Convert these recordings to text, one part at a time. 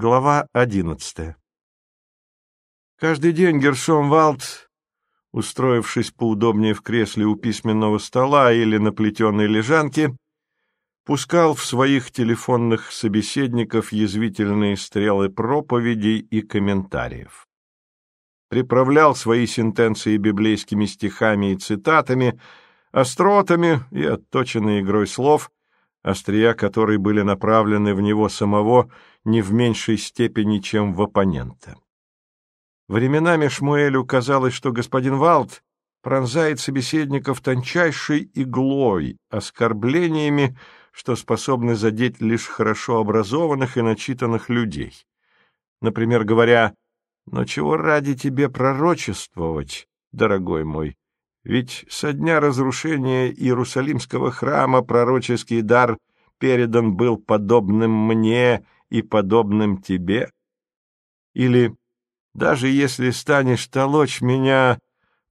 Глава одиннадцатая Каждый день Гершом Валд, устроившись поудобнее в кресле у письменного стола или на плетеной лежанке, пускал в своих телефонных собеседников язвительные стрелы проповедей и комментариев. Приправлял свои сентенции библейскими стихами и цитатами, остротами и отточенной игрой слов, острия которой были направлены в него самого не в меньшей степени, чем в оппонента. Временами Шмуэлю казалось, что господин Валд пронзает собеседников тончайшей иглой, оскорблениями, что способны задеть лишь хорошо образованных и начитанных людей. Например, говоря «Но чего ради тебе пророчествовать, дорогой мой? Ведь со дня разрушения Иерусалимского храма пророческий дар передан был подобным мне и подобным тебе». Или «Даже если станешь толочь меня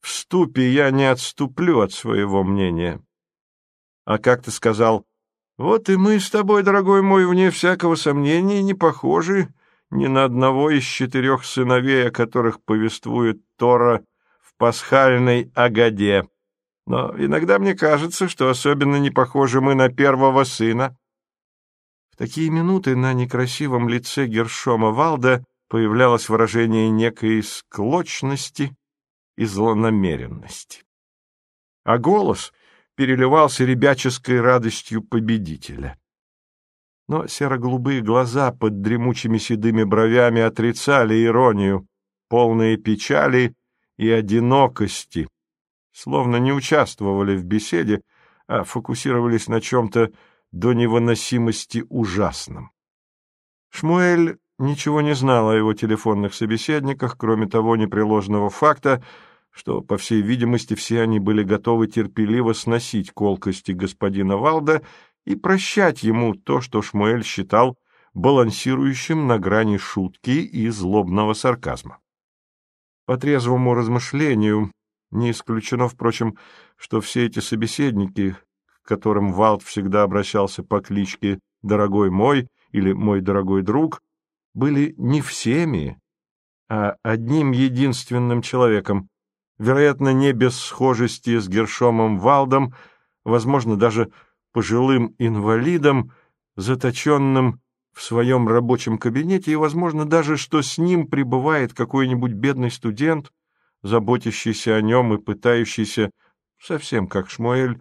в ступе, я не отступлю от своего мнения». А как ты сказал, вот и мы с тобой, дорогой мой, вне всякого сомнения, не похожи ни на одного из четырех сыновей, о которых повествует Тора пасхальной Агаде. Но иногда мне кажется, что особенно не похожи мы на первого сына. В такие минуты на некрасивом лице Гершома Валда появлялось выражение некой склочности и злонамеренности. А голос переливался ребяческой радостью победителя. Но серо-голубые глаза под дремучими седыми бровями отрицали иронию, полные печали и одинокости, словно не участвовали в беседе, а фокусировались на чем-то до невыносимости ужасном. Шмуэль ничего не знал о его телефонных собеседниках, кроме того непреложного факта, что, по всей видимости, все они были готовы терпеливо сносить колкости господина Валда и прощать ему то, что Шмуэль считал балансирующим на грани шутки и злобного сарказма. По трезвому размышлению, не исключено, впрочем, что все эти собеседники, к которым Валд всегда обращался по кличке «дорогой мой» или «мой дорогой друг», были не всеми, а одним единственным человеком, вероятно, не без схожести с Гершомом Валдом, возможно, даже пожилым инвалидом, заточенным в своем рабочем кабинете, и, возможно, даже, что с ним пребывает какой-нибудь бедный студент, заботящийся о нем и пытающийся, совсем как Шмуэль,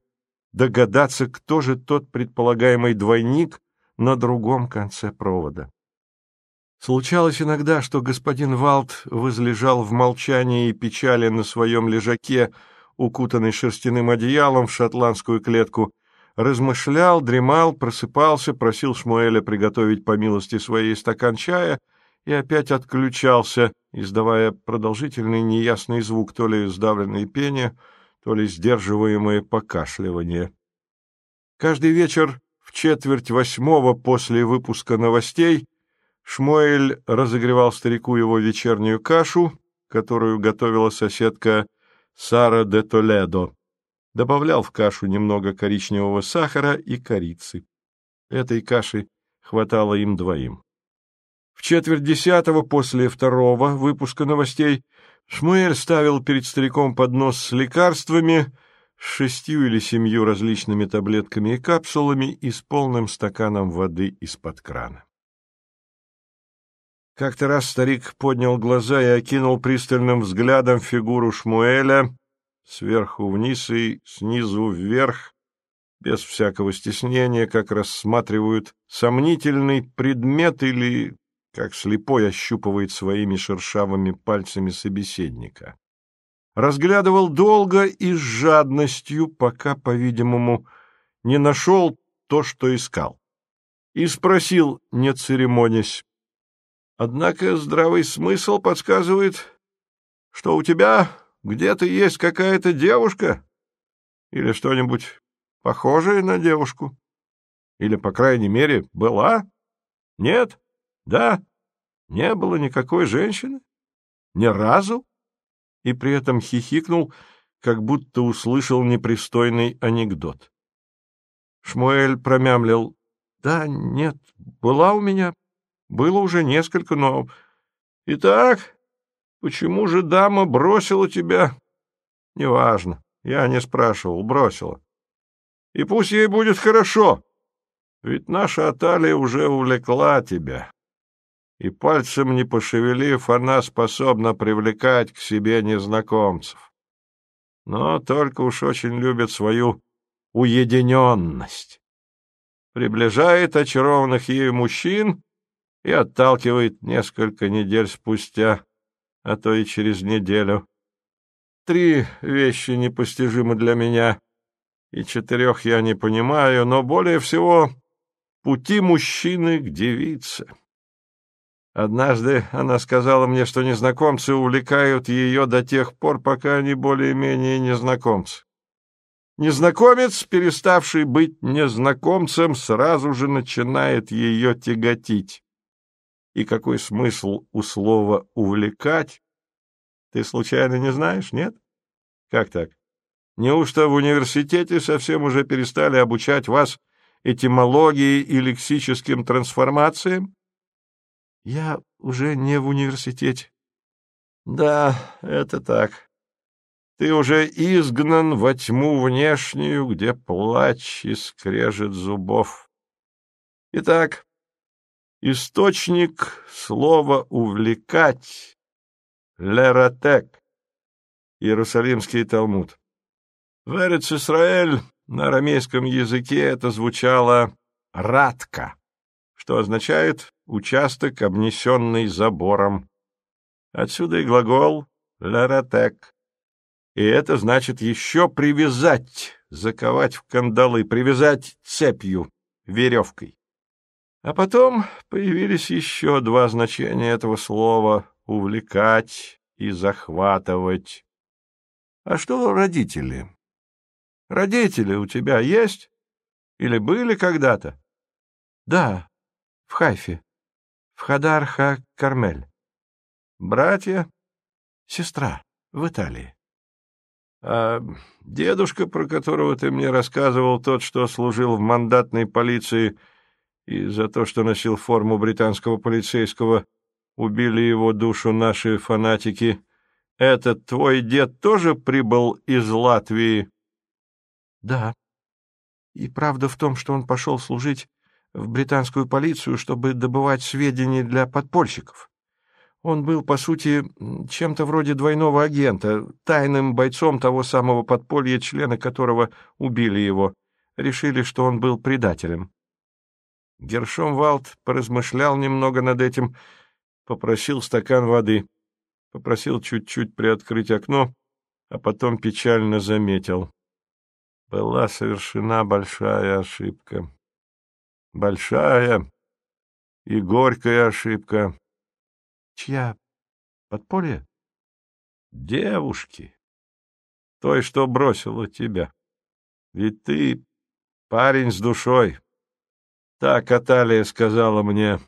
догадаться, кто же тот предполагаемый двойник на другом конце провода. Случалось иногда, что господин Валт возлежал в молчании и печали на своем лежаке, укутанный шерстяным одеялом в шотландскую клетку, размышлял, дремал, просыпался, просил Шмуэля приготовить по милости своей стакан чая и опять отключался, издавая продолжительный неясный звук, то ли сдавленное пение, то ли сдерживаемое покашливание. Каждый вечер в четверть восьмого после выпуска новостей Шмуэль разогревал старику его вечернюю кашу, которую готовила соседка Сара де Толедо. Добавлял в кашу немного коричневого сахара и корицы. Этой каши хватало им двоим. В четверть десятого после второго выпуска новостей Шмуэль ставил перед стариком поднос с лекарствами, с шестью или семью различными таблетками и капсулами и с полным стаканом воды из-под крана. Как-то раз старик поднял глаза и окинул пристальным взглядом фигуру Шмуэля сверху вниз и снизу вверх, без всякого стеснения, как рассматривают сомнительный предмет или как слепой ощупывает своими шершавыми пальцами собеседника. Разглядывал долго и с жадностью, пока, по-видимому, не нашел то, что искал. И спросил, не церемонясь, Однако здравый смысл подсказывает, что у тебя где-то есть какая-то девушка или что-нибудь похожее на девушку. Или, по крайней мере, была? Нет? Да? Не было никакой женщины? Ни разу? И при этом хихикнул, как будто услышал непристойный анекдот. Шмуэль промямлил. — Да, нет, была у меня Было уже несколько, но... Итак, почему же дама бросила тебя? Неважно. Я не спрашивал, бросила. И пусть ей будет хорошо, ведь наша Аталия уже увлекла тебя. И пальцем не пошевелив, она способна привлекать к себе незнакомцев. Но только уж очень любит свою уединенность. Приближает очарованных ею мужчин и отталкивает несколько недель спустя, а то и через неделю. Три вещи непостижимы для меня, и четырех я не понимаю, но более всего пути мужчины к девице. Однажды она сказала мне, что незнакомцы увлекают ее до тех пор, пока они более-менее незнакомцы. Незнакомец, переставший быть незнакомцем, сразу же начинает ее тяготить. И какой смысл у слова «увлекать»? Ты случайно не знаешь, нет? Как так? Неужто в университете совсем уже перестали обучать вас этимологии и лексическим трансформациям? Я уже не в университете. Да, это так. Ты уже изгнан во тьму внешнюю, где плач и скрежет зубов. Итак, источник слова «увлекать» — леротек, Иерусалимский Талмуд. В Эрец-Исраэль на арамейском языке это звучало «радка», что означает «участок, обнесенный забором». Отсюда и глагол «лератек». И это значит еще привязать, заковать в кандалы, привязать цепью, веревкой. А потом появились еще два значения этого слова — увлекать и захватывать. А что родители? Родители у тебя есть? Или были когда-то? Да, в Хайфе, в Хадарха-Кармель. Братья? Сестра, в Италии. А дедушка, про которого ты мне рассказывал, тот, что служил в мандатной полиции и за то, что носил форму британского полицейского, убили его душу наши фанатики. Этот твой дед тоже прибыл из Латвии? Да. И правда в том, что он пошел служить в британскую полицию, чтобы добывать сведения для подпольщиков. Он был, по сути, чем-то вроде двойного агента, тайным бойцом того самого подполья, члены которого убили его. Решили, что он был предателем. Гершом Валд поразмышлял немного над этим, попросил стакан воды, попросил чуть-чуть приоткрыть окно, а потом печально заметил была совершена большая ошибка. Большая и горькая ошибка. Чья? Подполье? Девушки. Той, что бросила тебя. Ведь ты парень с душой. Так Аталия сказала мне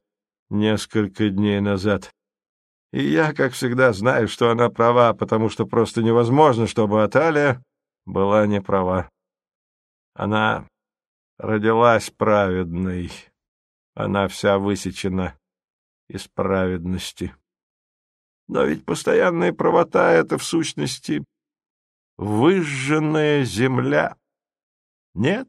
несколько дней назад. И я, как всегда, знаю, что она права, потому что просто невозможно, чтобы Аталия была не права. Она родилась праведной, она вся высечена из праведности. Но ведь постоянная правота — это, в сущности, выжженная земля. Нет?